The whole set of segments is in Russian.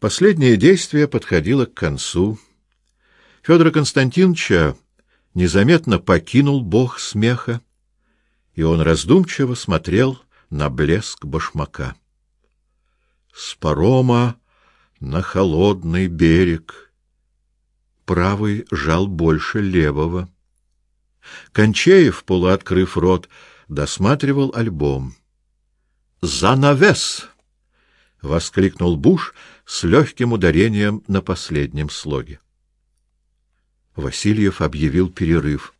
Последнее действие подходило к концу. Федора Константиновича незаметно покинул бог смеха, и он раздумчиво смотрел на блеск башмака. С парома на холодный берег. Правый жал больше левого. Кончеев, полуоткрыв рот, досматривал альбом. «Занавес!» — воскликнул Буш с легким ударением на последнем слоге. Васильев объявил перерыв.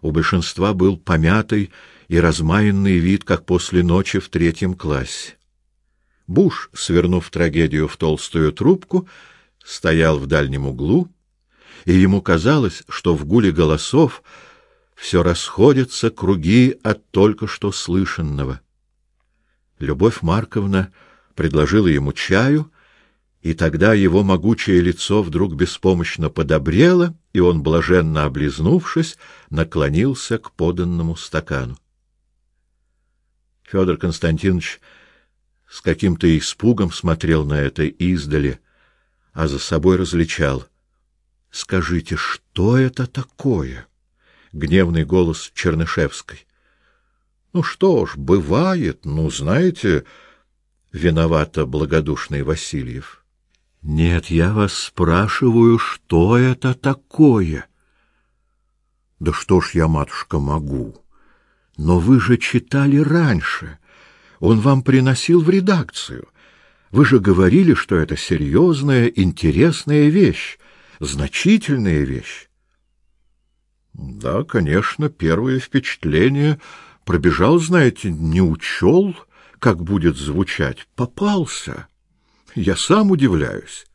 У большинства был помятый и размаянный вид, как после ночи в третьем классе. Буш, свернув трагедию в толстую трубку, стоял в дальнем углу, и ему казалось, что в гуле голосов все расходятся круги от только что слышанного. Любовь Марковна предложила ему чаю, и тогда его могучее лицо вдруг беспомощно подобрело, и он, блаженно облизнувшись, наклонился к поданному стакану. Федор Константинович с каким-то испугом смотрел на это издали, а за собой различал. «Скажите, что это такое?» Гневный голос Чернышевской. «Ну что ж, бывает, ну, знаете...» виновато благодушный Васильев. Нет, я вас спрашиваю, что это такое? Да что ж я, матушка, могу? Но вы же читали раньше. Он вам приносил в редакцию. Вы же говорили, что это серьезная, интересная вещь, значительная вещь. Да, конечно, первое впечатление пробежал, знаете, не учел, как будет звучать. Попался. Я сам удивляюсь.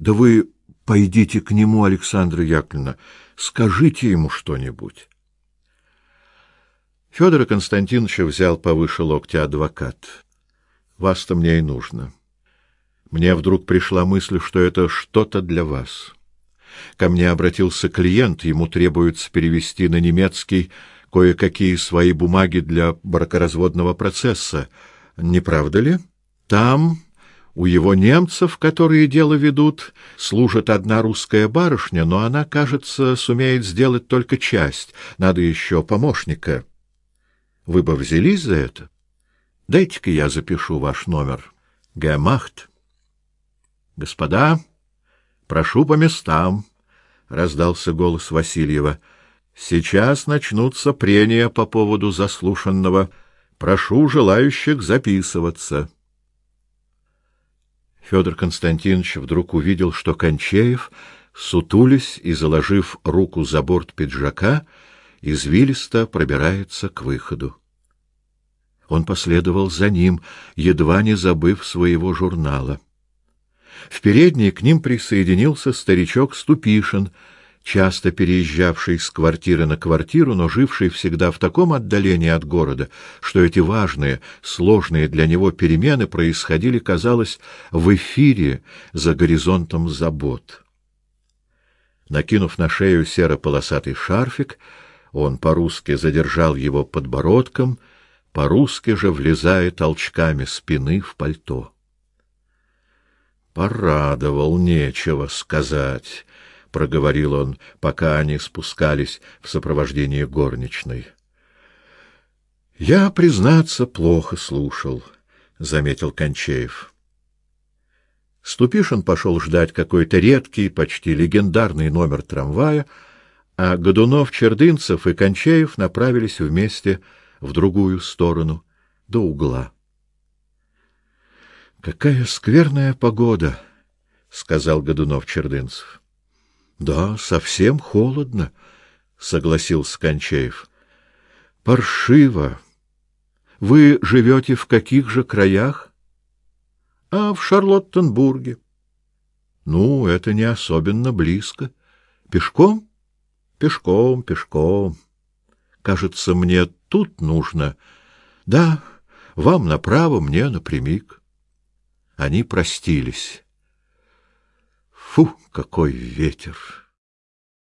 Да вы пойдите к нему, Александра Яковлевна, скажите ему что-нибудь. Федора Константиновича взял повыше локтя адвокат. Вас-то мне и нужно. Мне вдруг пришла мысль, что это что-то для вас. Ко мне обратился клиент, ему требуется перевести на немецкий кое-какие свои бумаги для бракоразводного процесса. Не правда ли? Там у его немцев, которые дело ведут, служит одна русская барышня, но она, кажется, сумеет сделать только часть. Надо еще помощника. Вы бы взялись за это? Дайте-ка я запишу ваш номер. Гемахт. Господа, прошу по местам, раздался голос Васильева. Сейчас начнутся прения по поводу заслушанного. Прошу желающих записываться. Федор Константинович вдруг увидел, что Кончеев, сутулясь и заложив руку за борт пиджака, извилисто пробирается к выходу. Он последовал за ним, едва не забыв своего журнала. В передней к ним присоединился старичок Ступишин — часто переезжавший с квартиры на квартиру, но живший всегда в таком отдалении от города, что эти важные, сложные для него перемены происходили, казалось, в эфире за горизонтом забот. Накинув на шею серо-полосатый шарфик, он по-русски задержал его подбородком, по-русски же влезая толчками спины в пальто. Порадовал, нечего сказать проговорил он, пока они спускались в сопровождении горничной. Я, признаться, плохо слушал, заметил Кончеев. Ступишин пошел ждать какой-то редкий, почти легендарный номер трамвая, а Годунов, Чердынцев и Кончеев направились вместе в другую сторону, до угла. Какая скверная погода, сказал Годунов Чердынцев. Да, совсем холодно, согласился Кончеев. Паршиво. Вы живете в каких же краях? А в Шарлоттенбурге. Ну, это не особенно близко. Пешком? Пешком, пешком. Кажется, мне тут нужно. Да, вам направо, мне напрямик. Они простились. Фу, какой ветер!